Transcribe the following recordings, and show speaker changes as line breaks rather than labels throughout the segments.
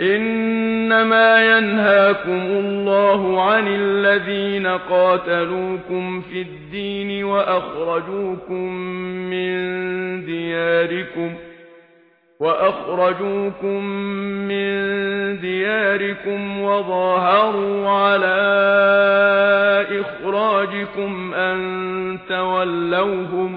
إنما ينهاكم الله عن الذين قاتلوكم في الدين وأخرجوكم من دياركم وأخرجوكم من دياركم وظاهروا على إخراجكم أن تولوهم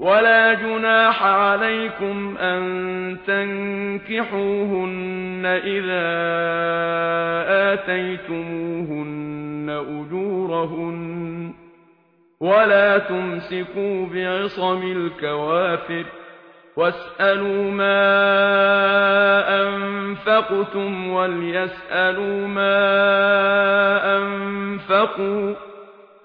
ولا جناح عليكم أن تنكحوهن إذا آتيتموهن أجورهن ولا تمسكوا بعصم الكوافر واسألوا ما أنفقتم وليسألوا ما أنفقوا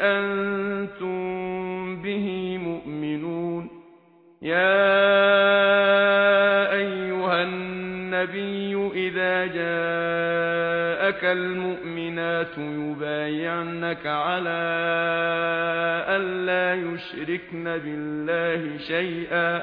أنتم به مؤمنون يا أيها النبي إذا جاءك المؤمنات يبايعنك على ألا يشركن بالله شيئا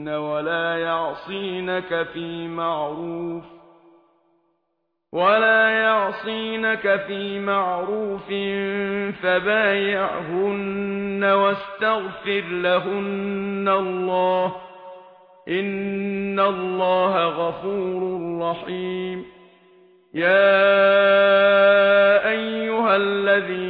يُؤْمِنَّ وَلَا يَعْصِينَكَ فِي مَعْرُوفٍ وَلَا يَعْصِينَكَ فِي مَعْرُوفٍ فَبَايِعْهُنَّ وَاسْتَغْفِرْ لَهُنَّ اللَّهَ إِنَّ اللَّهَ غَفُورٌ رَحِيمٌ يَا أَيُّهَا الَّذِينَ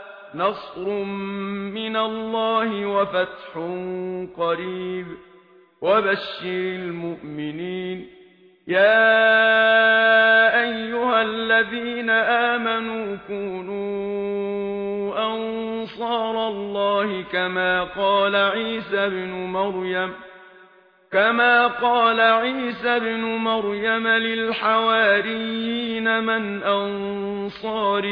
نصر من الله وفتح قريب. وبشر المؤمنين. يا أيها الذين آمنوا كونوا أنصار الله كما قال عيسى بن مريم. كما قال عيسى بن مريم للحواريين من أنصاري.